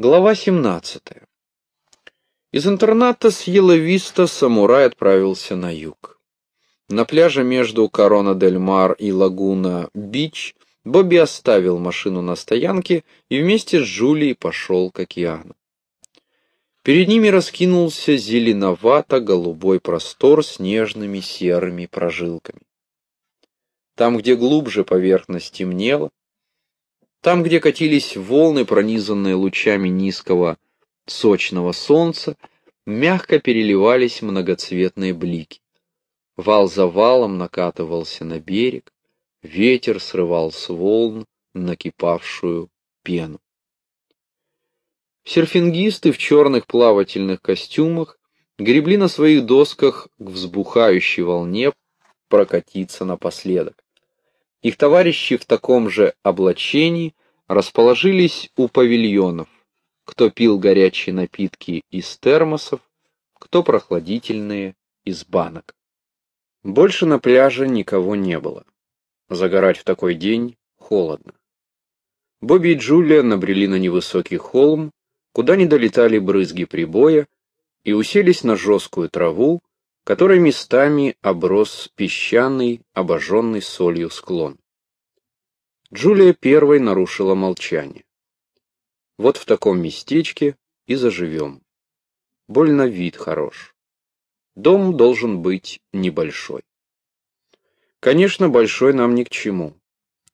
Глава 17. Из интерната с Еловиста самурай отправился на юг. На пляже между Корона-дель-Мар и Лагуна-Бич Бобби оставил машину на стоянке и вместе с Джулией пошел к океану. Перед ними раскинулся зеленовато-голубой простор с нежными серыми прожилками. Там, где глубже поверхность темнела, там, где катились волны, пронизанные лучами низкого сочного солнца, мягко переливались многоцветные блики. Вал за валом накатывался на берег, ветер срывал с волн накипавшую пену. Серфингисты в черных плавательных костюмах гребли на своих досках к взбухающей волне прокатиться напоследок. Их товарищи в таком же облачении расположились у павильонов, кто пил горячие напитки из термосов, кто прохладительные из банок. Больше на пляже никого не было. Загорать в такой день холодно. Бобби и Джулия набрели на невысокий холм, куда не долетали брызги прибоя, и уселись на жесткую траву, которой местами оброс песчаный, обожженный солью склон. Джулия первой нарушила молчание. Вот в таком местечке и заживем. Больно вид хорош. Дом должен быть небольшой. Конечно, большой нам ни к чему.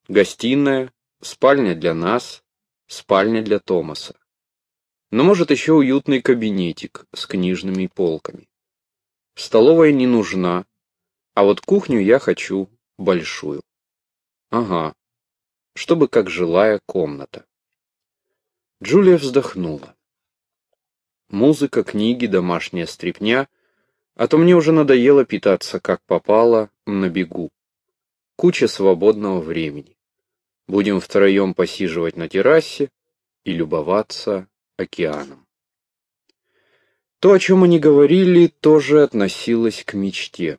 Гостиная, спальня для нас, спальня для Томаса. Но может еще уютный кабинетик с книжными полками. Столовая не нужна, а вот кухню я хочу большую. Ага, чтобы как жилая комната. Джулия вздохнула. Музыка, книги, домашняя стряпня, а то мне уже надоело питаться как попало на бегу. Куча свободного времени. Будем втроем посиживать на террасе и любоваться океаном. То, о чем они говорили, тоже относилось к мечте.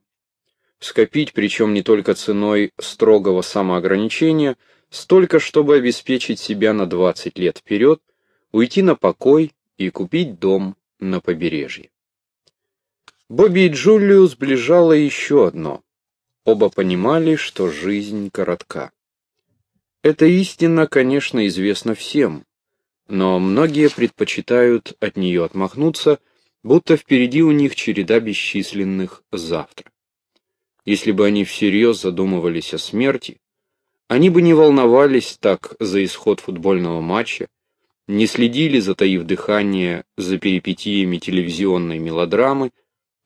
Скопить, причем не только ценой строгого самоограничения, столько, чтобы обеспечить себя на 20 лет вперед, уйти на покой и купить дом на побережье. Бобби и Джулию сближало еще одно. Оба понимали, что жизнь коротка. Эта истина, конечно, известна всем, но многие предпочитают от нее отмахнуться – будто впереди у них череда бесчисленных завтра. Если бы они всерьез задумывались о смерти, они бы не волновались так за исход футбольного матча, не следили, затаив дыхание, за перипетиями телевизионной мелодрамы,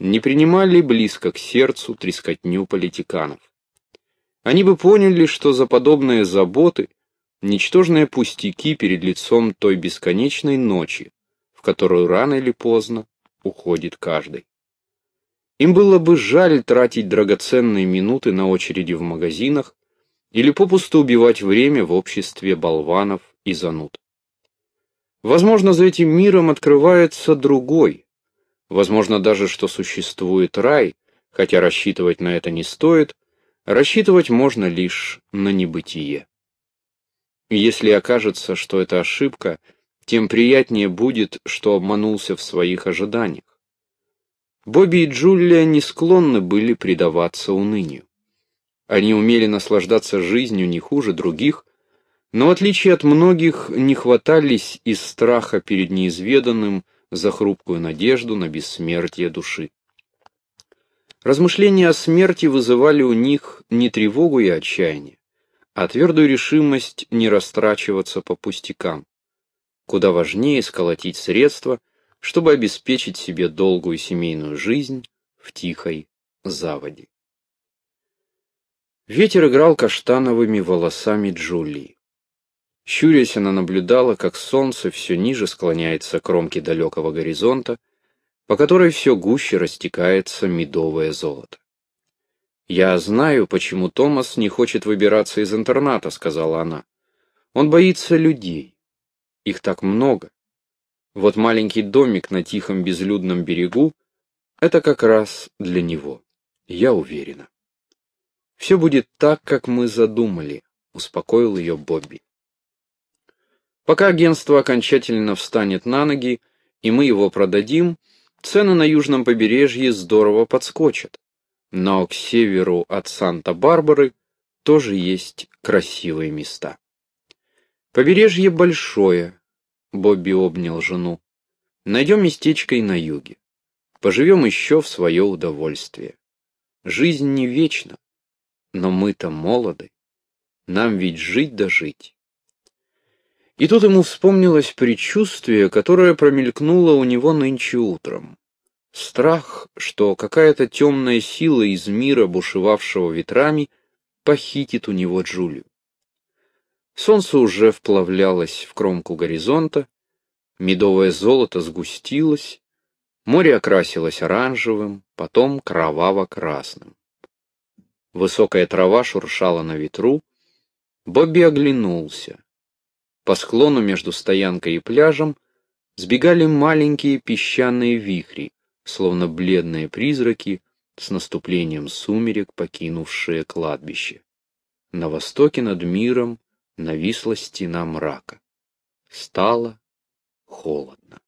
не принимали близко к сердцу трескотню политиканов. Они бы поняли, что за подобные заботы ничтожные пустяки перед лицом той бесконечной ночи, в которую рано или поздно уходит каждый. Им было бы жаль тратить драгоценные минуты на очереди в магазинах или попусту убивать время в обществе болванов и зануд. Возможно, за этим миром открывается другой. Возможно даже, что существует рай, хотя рассчитывать на это не стоит, рассчитывать можно лишь на небытие. Если окажется, что это ошибка – тем приятнее будет, что обманулся в своих ожиданиях. Бобби и Джулия не склонны были предаваться унынию. Они умели наслаждаться жизнью не хуже других, но в отличие от многих не хватались из страха перед неизведанным за хрупкую надежду на бессмертие души. Размышления о смерти вызывали у них не тревогу и отчаяние, а твердую решимость не растрачиваться по пустякам. Куда важнее сколотить средства, чтобы обеспечить себе долгую семейную жизнь в тихой заводе. Ветер играл каштановыми волосами Джулии. Щурясь, она наблюдала, как солнце все ниже склоняется к кромке далекого горизонта, по которой все гуще растекается медовое золото. «Я знаю, почему Томас не хочет выбираться из интерната», — сказала она. «Он боится людей. Их так много. Вот маленький домик на тихом безлюдном берегу — это как раз для него, я уверена. Все будет так, как мы задумали, успокоил ее Бобби. Пока агентство окончательно встанет на ноги, и мы его продадим, цены на южном побережье здорово подскочат. Но к северу от Санта-Барбары тоже есть красивые места. Побережье большое, Бобби обнял жену. Найдем местечко и на юге. Поживем еще в свое удовольствие. Жизнь не вечна, но мы-то молоды. Нам ведь жить да жить. И тут ему вспомнилось предчувствие, которое промелькнуло у него нынче утром. Страх, что какая-то темная сила из мира, бушевавшего ветрами, похитит у него Джулию. Солнце уже вплавлялось в кромку горизонта, медовое золото сгустилось, море окрасилось оранжевым, потом кроваво-красным. Высокая трава шуршала на ветру, Бобби оглянулся. По склону между стоянкой и пляжем сбегали маленькие песчаные вихри, словно бледные призраки, с наступлением сумерек, покинувшие кладбище. На востоке над миром нависла стена мрака. Стало холодно.